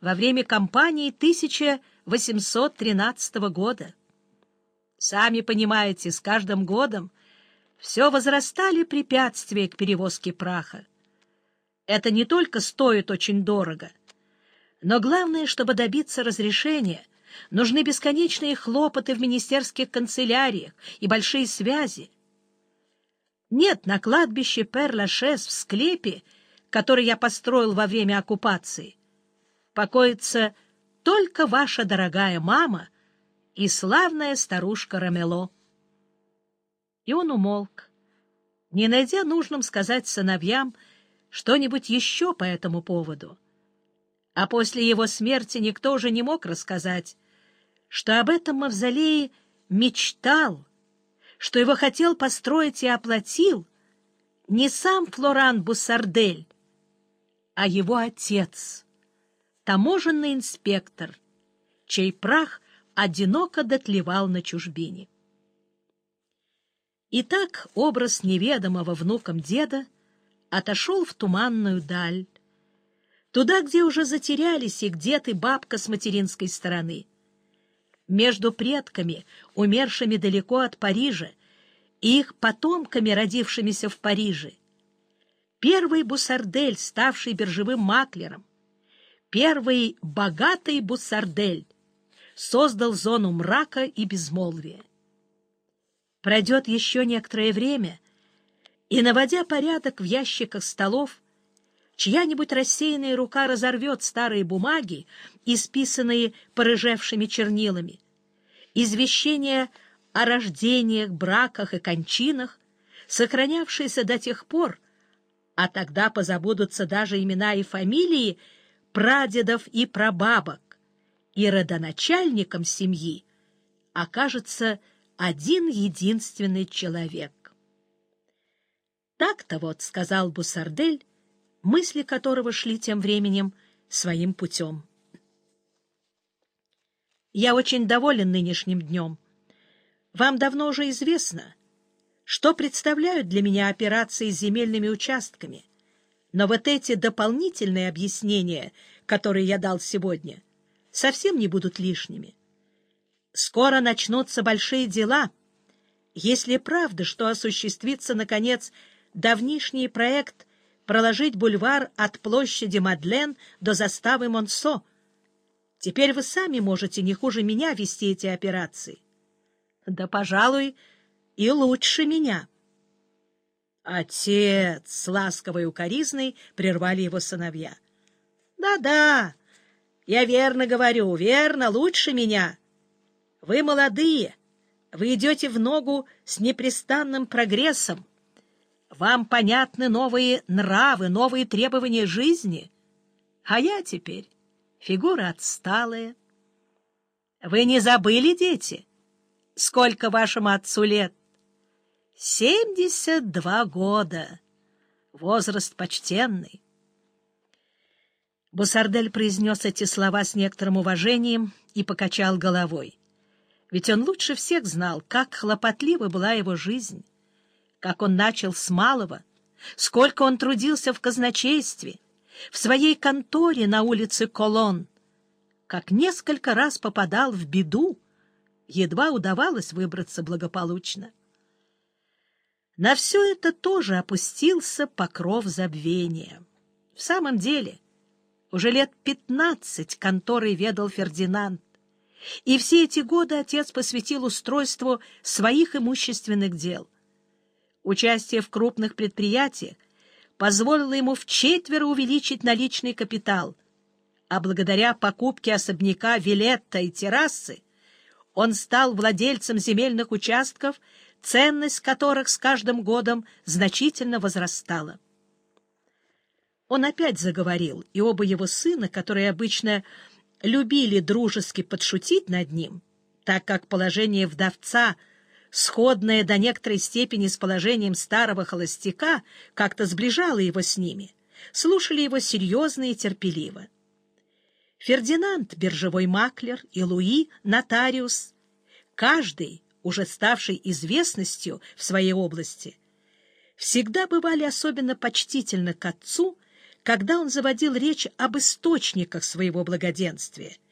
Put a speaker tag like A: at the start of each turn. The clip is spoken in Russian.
A: во время кампании 1813 года. Сами понимаете, с каждым годом все возрастали препятствия к перевозке праха. Это не только стоит очень дорого, но главное, чтобы добиться разрешения, нужны бесконечные хлопоты в министерских канцеляриях и большие связи. Нет, на кладбище Пер-Лашес в склепе, который я построил во время оккупации, покоится только ваша дорогая мама и славная старушка Рамело. И он умолк, не найдя нужным сказать сыновьям что-нибудь еще по этому поводу. А после его смерти никто уже не мог рассказать, что об этом мавзолее мечтал, что его хотел построить и оплатил не сам Флоран Буссардель, а его отец, таможенный инспектор, чей прах одиноко дотлевал на чужбине. Итак, образ неведомого внуком деда отошел в туманную даль, туда, где уже затерялись их дед и бабка с материнской стороны. Между предками, умершими далеко от Парижа, и их потомками, родившимися в Париже. Первый Бусардель, ставший биржевым маклером, первый богатый Бусардель, создал зону мрака и безмолвия. Пройдет еще некоторое время, и, наводя порядок в ящиках столов, чья-нибудь рассеянная рука разорвет старые бумаги, исписанные порыжевшими чернилами. Извещения о рождениях, браках и кончинах, сохранявшиеся до тех пор, а тогда позабудутся даже имена и фамилии прадедов и прабабок, и родоначальником семьи окажется один единственный человек. «Так-то вот», — сказал Бусардель, мысли которого шли тем временем своим путем. «Я очень доволен нынешним днем. Вам давно уже известно, что представляют для меня операции с земельными участками, но вот эти дополнительные объяснения, которые я дал сегодня, совсем не будут лишними. Скоро начнутся большие дела. Если правда, что осуществится, наконец, давнишний проект проложить бульвар от площади Мадлен до заставы Монсо, теперь вы сами можете не хуже меня вести эти операции. Да, пожалуй, и лучше меня. Отец, с ласковой укоризной, прервали его сыновья. Да-да, я верно говорю, верно, лучше меня. Вы молодые, вы идете в ногу с непрестанным прогрессом. Вам понятны новые нравы, новые требования жизни. А я теперь фигура отсталая. Вы не забыли, дети, сколько вашему отцу лет? Семьдесят два года. Возраст почтенный. Бусардель произнес эти слова с некоторым уважением и покачал головой ведь он лучше всех знал, как хлопотлива была его жизнь, как он начал с малого, сколько он трудился в казначействе, в своей конторе на улице Колон, как несколько раз попадал в беду, едва удавалось выбраться благополучно. На все это тоже опустился покров забвения. В самом деле, уже лет пятнадцать конторой ведал Фердинанд, и все эти годы отец посвятил устройству своих имущественных дел. Участие в крупных предприятиях позволило ему вчетверо увеличить наличный капитал, а благодаря покупке особняка Вилетта и террасы он стал владельцем земельных участков, ценность которых с каждым годом значительно возрастала. Он опять заговорил, и оба его сына, которые обычно любили дружески подшутить над ним, так как положение вдовца, сходное до некоторой степени с положением старого холостяка, как-то сближало его с ними, слушали его серьезно и терпеливо. Фердинанд, биржевой маклер, и Луи, нотариус, каждый, уже ставший известностью в своей области, всегда бывали особенно почтительны к отцу, когда он заводил речь об источниках своего благоденствия